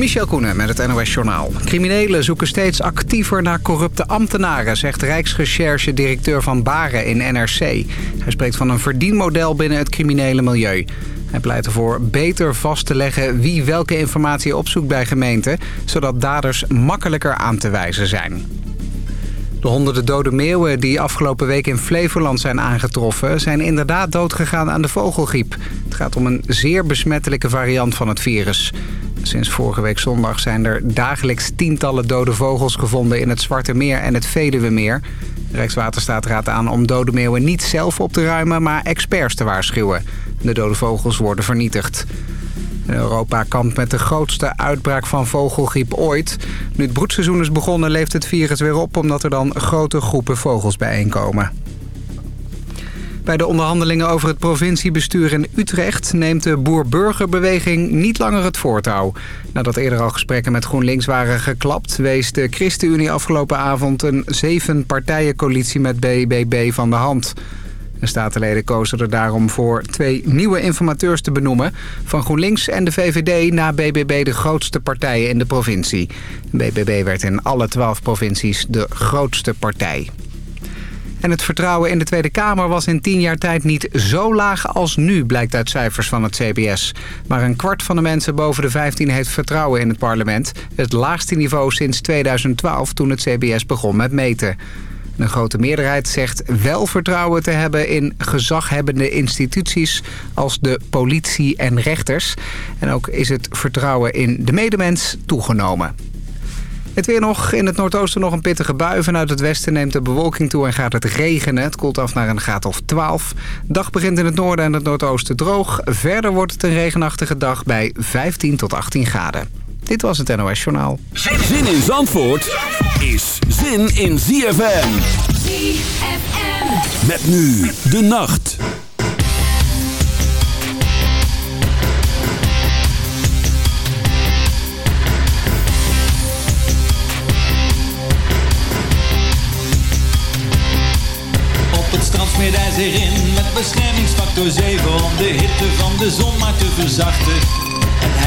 Michel Koenen met het NOS-journaal. Criminelen zoeken steeds actiever naar corrupte ambtenaren... zegt Rijksrecherche-directeur Van Baren in NRC. Hij spreekt van een verdienmodel binnen het criminele milieu. Hij pleit ervoor beter vast te leggen wie welke informatie opzoekt bij gemeenten... zodat daders makkelijker aan te wijzen zijn. De honderden dode meeuwen die afgelopen week in Flevoland zijn aangetroffen... zijn inderdaad doodgegaan aan de vogelgriep. Het gaat om een zeer besmettelijke variant van het virus. Sinds vorige week zondag zijn er dagelijks tientallen dode vogels gevonden... in het Zwarte Meer en het Veluwemeer. Rijkswaterstaat raadt aan om dode meeuwen niet zelf op te ruimen... maar experts te waarschuwen. De dode vogels worden vernietigd. Europa kampt met de grootste uitbraak van vogelgriep ooit. Nu het broedseizoen is begonnen leeft het virus weer op... omdat er dan grote groepen vogels bijeenkomen. Bij de onderhandelingen over het provinciebestuur in Utrecht... neemt de boer-burgerbeweging niet langer het voortouw. Nadat eerder al gesprekken met GroenLinks waren geklapt... wees de ChristenUnie afgelopen avond een zeven-partijencoalitie met BBB van de hand... De statenleden kozen er daarom voor twee nieuwe informateurs te benoemen. Van GroenLinks en de VVD na BBB de grootste partijen in de provincie. BBB werd in alle twaalf provincies de grootste partij. En het vertrouwen in de Tweede Kamer was in tien jaar tijd niet zo laag als nu, blijkt uit cijfers van het CBS. Maar een kwart van de mensen boven de 15 heeft vertrouwen in het parlement. Het laagste niveau sinds 2012 toen het CBS begon met meten. Een grote meerderheid zegt wel vertrouwen te hebben in gezaghebbende instituties als de politie en rechters. En ook is het vertrouwen in de medemens toegenomen. Het weer nog. In het noordoosten nog een pittige bui. Vanuit het westen neemt de bewolking toe en gaat het regenen. Het koelt af naar een graad of 12. Dag begint in het noorden en het noordoosten droog. Verder wordt het een regenachtige dag bij 15 tot 18 graden. Dit was het NOS Journaal. Zin in Zandvoort is zin in ZFM. ZFM. Met nu de nacht. Op het strand smeert hij zich in met beschermingsfactor 7 om de hitte van de zon maar te verzachten.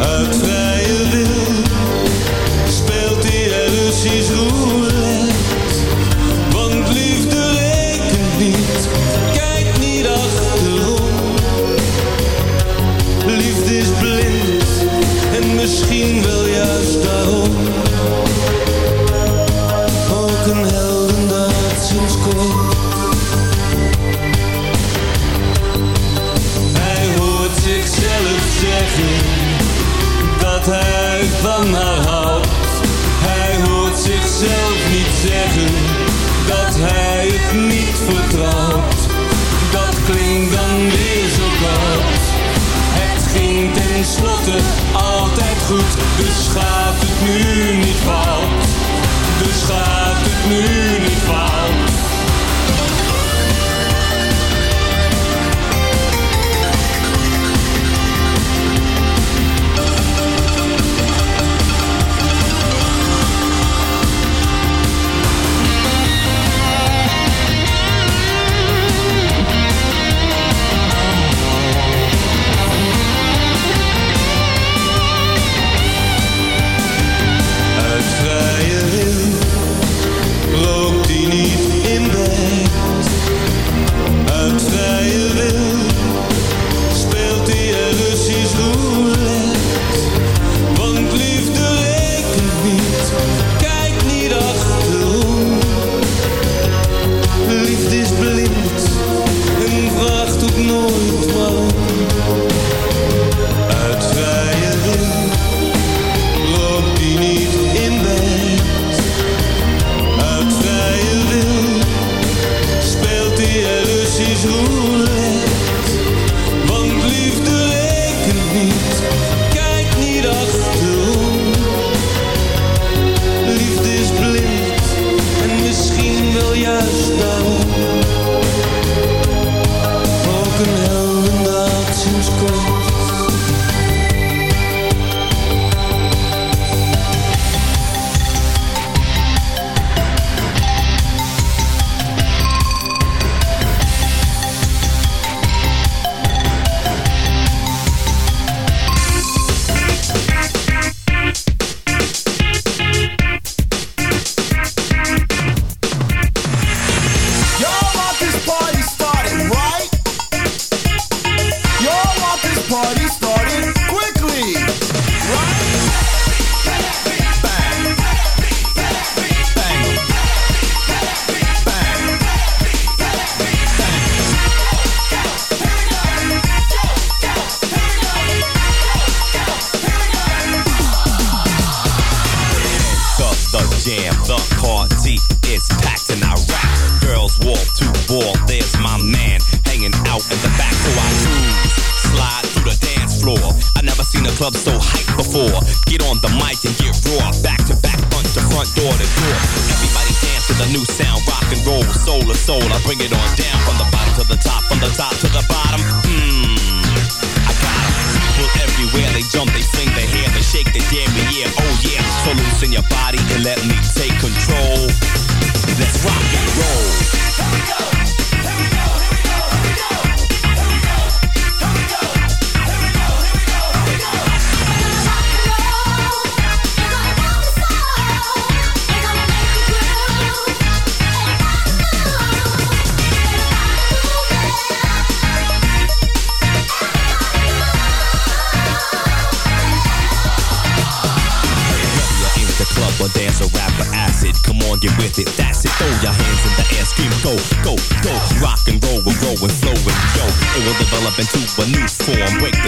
Uit vrije wil speelt hij er Russisch roulette. Want liefde rekent niet, kijk niet achterom. Liefde is blind en misschien wel juist dus het nu niet fout. Dus gaat het nu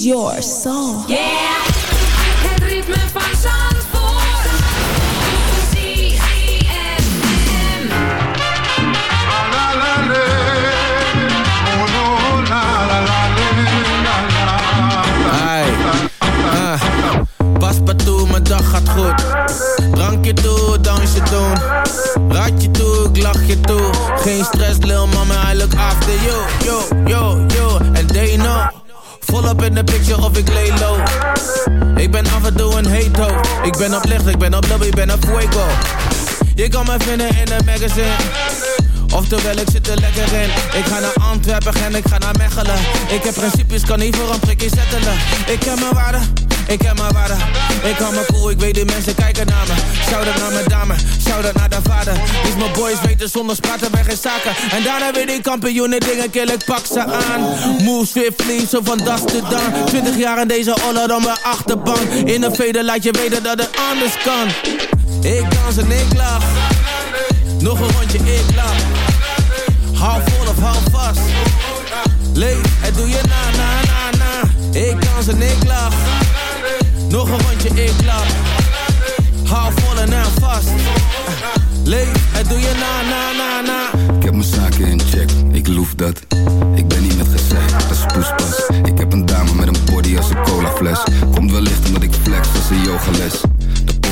Yeah, het ritme van uh, pas toe, mijn dag gaat goed. Drankje toe, dansje doen. Raadje toe, ik lach je toe. Geen stress, lil mama, I look after you. Yo, yo, yo. Volop in de picture of ik lay low. Ik ben af en toe een hate Ik ben op licht, ik ben op lobby, ik ben op fuego. Je kan me vinden in de magazine. Oftewel, ik zit er lekker in. Ik ga naar Antwerpen en ik ga naar Mechelen. Ik heb principes, kan niet voor een prikje zetten. Ik heb mijn waarde ik heb mijn waarde, ik hou me cool, ik weet de mensen kijken naar me. Shout-out naar mijn dame, shout-out naar de vader. Is mijn boys weten zonder spraten bij geen zaken. En daarna weer die kampioenen dingen kill, ik pak ze aan. Move swiftly, zo van das te dan 20 jaar in deze oller dan mijn achterbank In de veder laat je weten dat het anders kan. Ik dans en ik lach. Nog een rondje, ik lach. Hou vol of hou vast. Leef, het doe je na, na, na, na. Ik dans en ik lach Nog een rondje, ik klap. Hou vol en aan vast. Leef, het doe je na, na, na, na. Ik heb mijn zaken in check, ik loef dat. Ik ben niet met gezeik, dat is poespas. Ik heb een dame met een body als een colafles. Komt wellicht omdat ik flex als een yogales.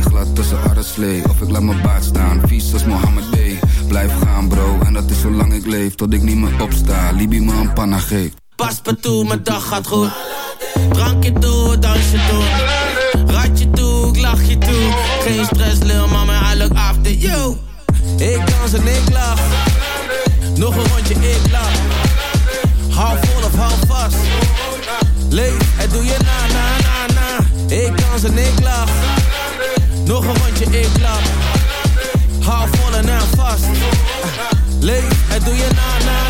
Glad tussen arreslee Of ik laat mijn baard staan, vies als Mohammed B Blijf gaan bro, en dat is zolang ik leef Tot ik niet meer opsta, Libi me een panna geeft Pas pa toe, mijn dag gaat goed. Drankje toe, dansje toe. Ratje toe, ik lach je toe. Geen stress, lil mama, I look after you. Ik dans en ik lach. Vast. Leef, doe je na, na,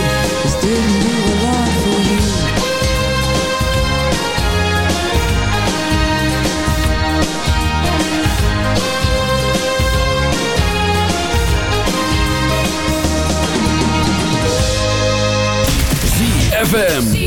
ZFM.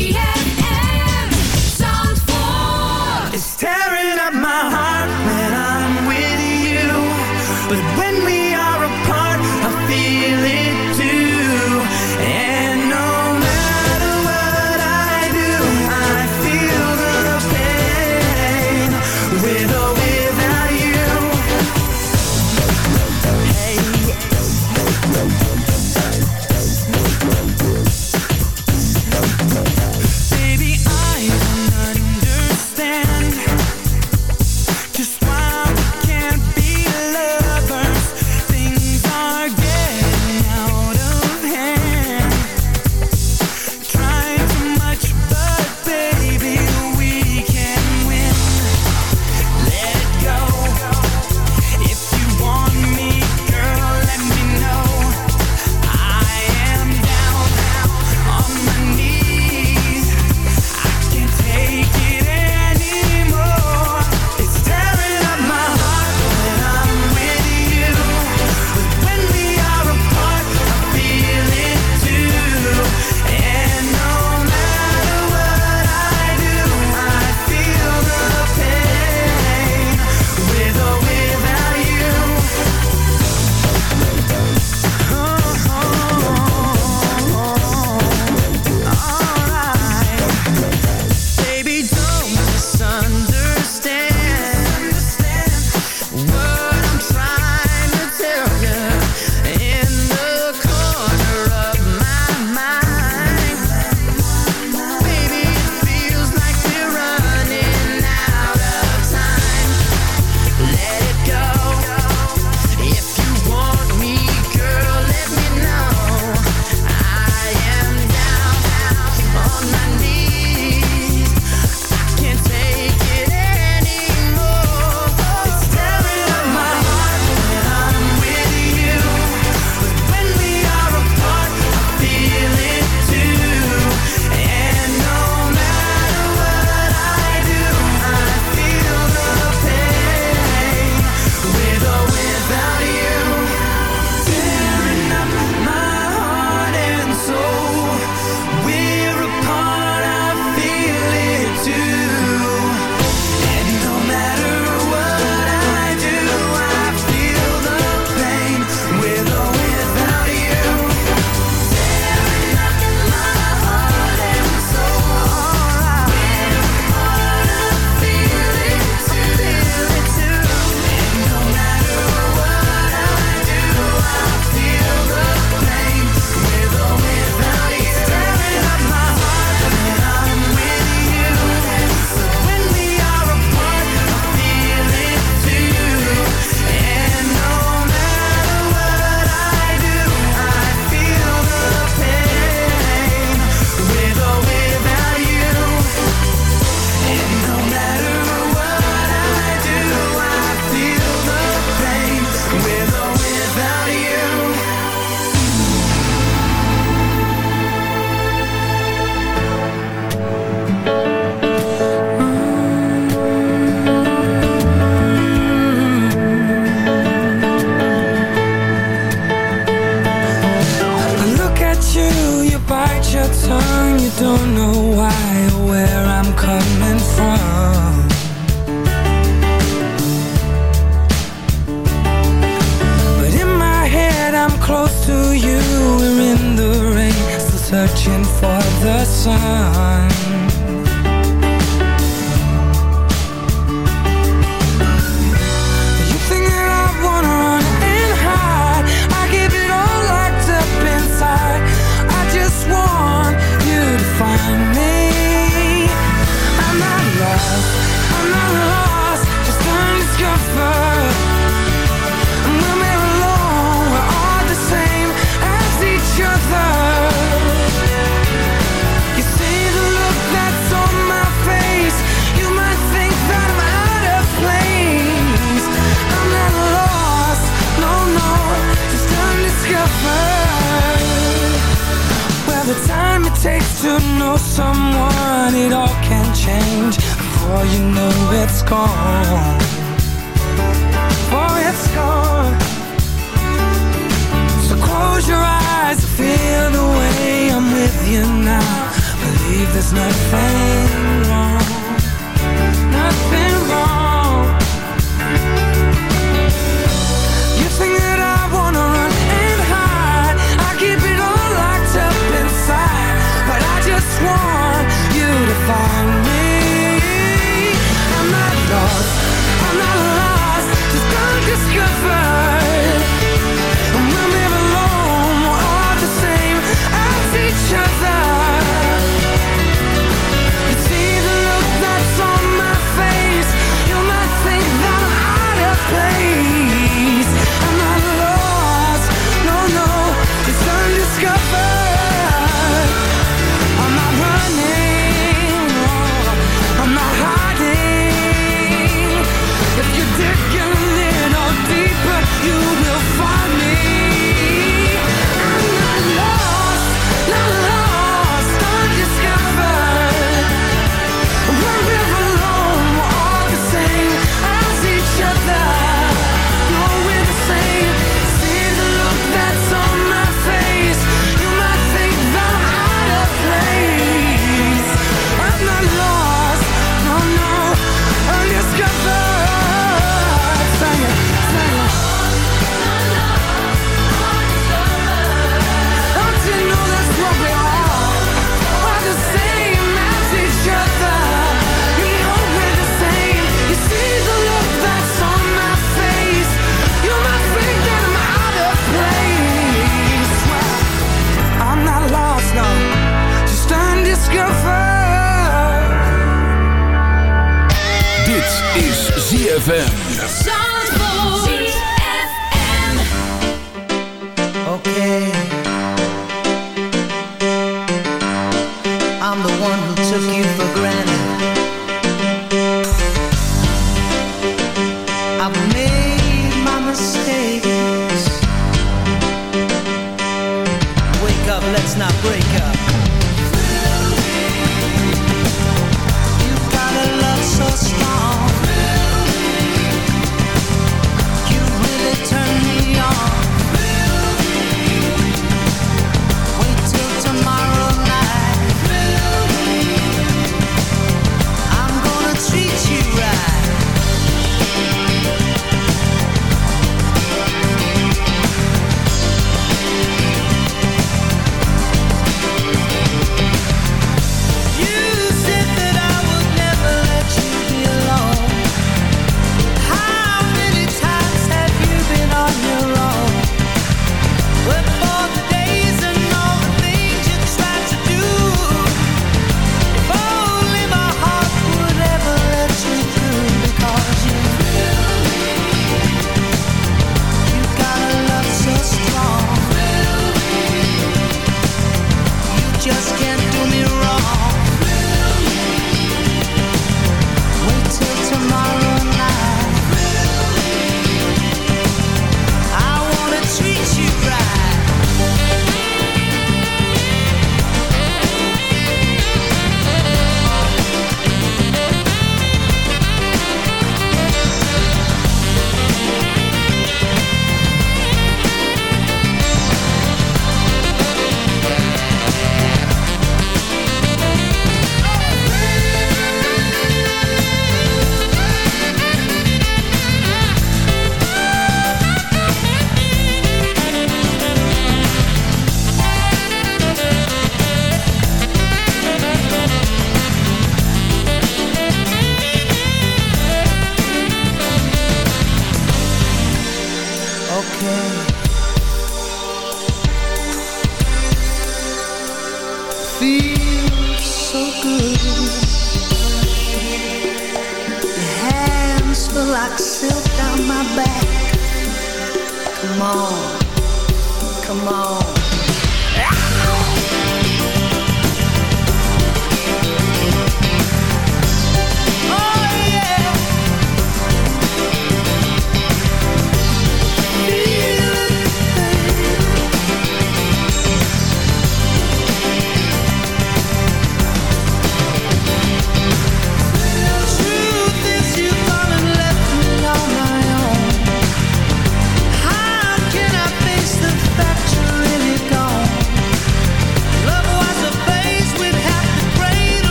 Searching for the sun.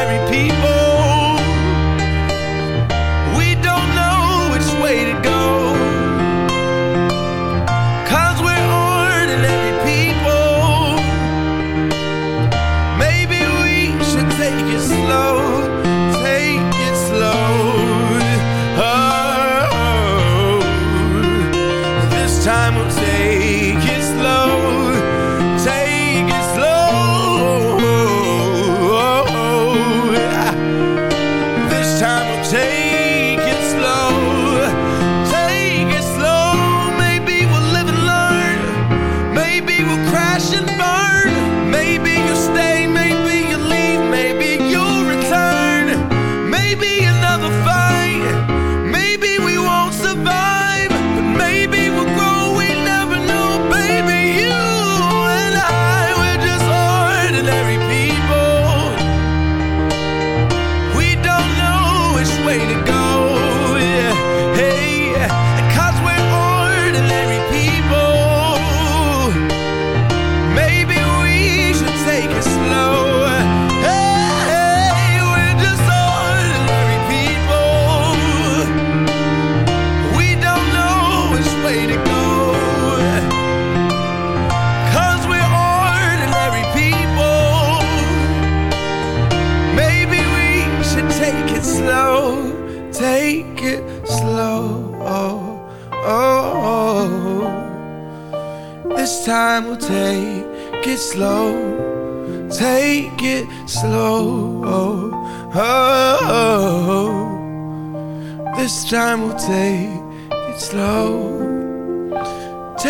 ordinary people.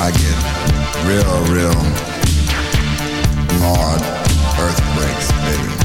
I get real, real hard earthquakes, baby.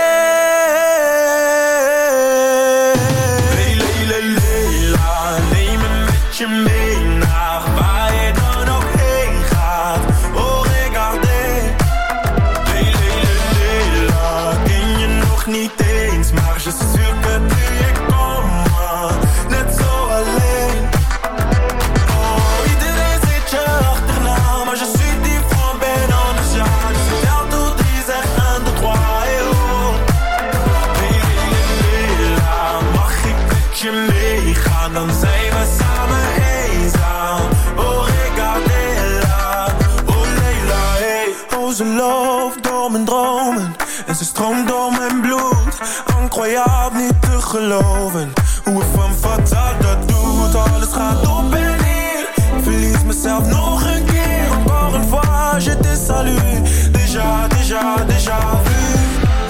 Mijn bloed. Incroyable, niet te geloven, hoe het van fatal dat doet. Alles gaat op en neer, verlies mezelf nog een keer. Encore une fois, je te salue, déjà, déjà, déjà vu.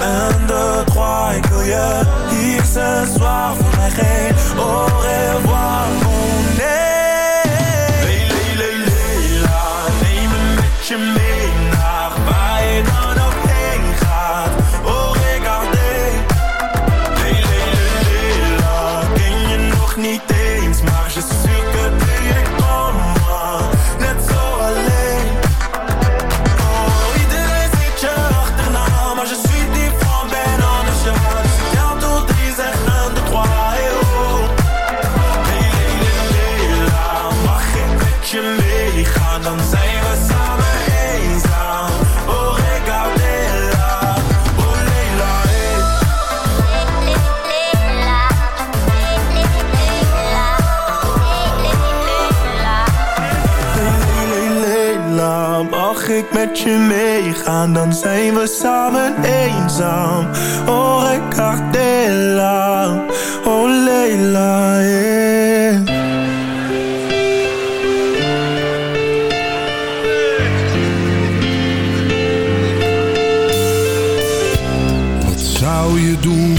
Un, deux, trois, ik wil je hier ce soir voor mij geen au revoir, oh nee. Leila, neem me met je mee met je meegaan? Dan zijn we samen eenzaam. Oh, regardez-la, oh Leila, yeah. Wat zou je doen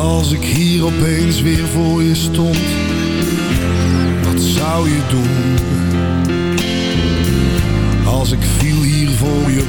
als ik hier opeens weer voor je stond? Wat zou je doen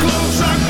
dat ik